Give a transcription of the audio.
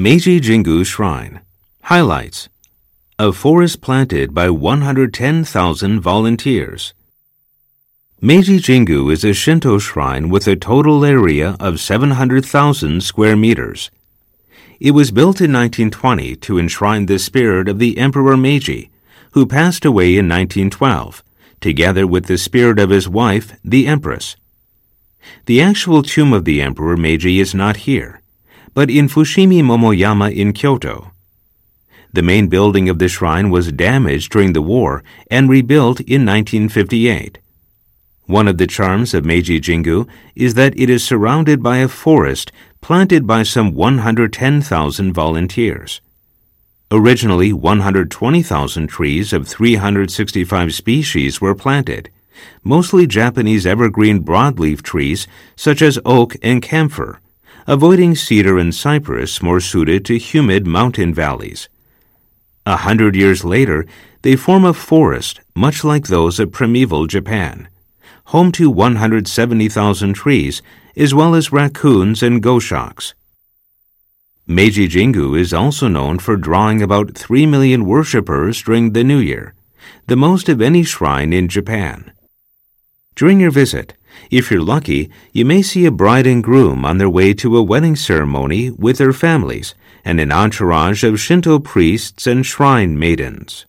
Meiji Jingu Shrine. Highlights A forest planted by 110,000 volunteers. Meiji Jingu is a Shinto shrine with a total area of 700,000 square meters. It was built in 1920 to enshrine the spirit of the Emperor Meiji, who passed away in 1912, together with the spirit of his wife, the Empress. The actual tomb of the Emperor Meiji is not here but in Fushimi Momoyama in Kyoto. The main building of the shrine was damaged during the war and rebuilt in 1958. One of the charms of Meiji Jingu is that it is surrounded by a forest planted by some 110,000 volunteers. Originally, 120,000 trees of 365 species were planted, mostly Japanese evergreen broadleaf trees such as oak and camphor avoiding cedar and cypress more suited to humid mountain valleys. A hundred years later, they form a forest much like those of primeval Japan, home to 170,000 trees, as well as raccoons and goshawks. Meiji Jingu is also known for drawing about 3 million worshippers during the New Year, the most of any shrine in Japan. During your visit, if you're lucky, you may see a bride and groom on their way to a wedding ceremony with their families and an entourage of Shinto priests and shrine maidens.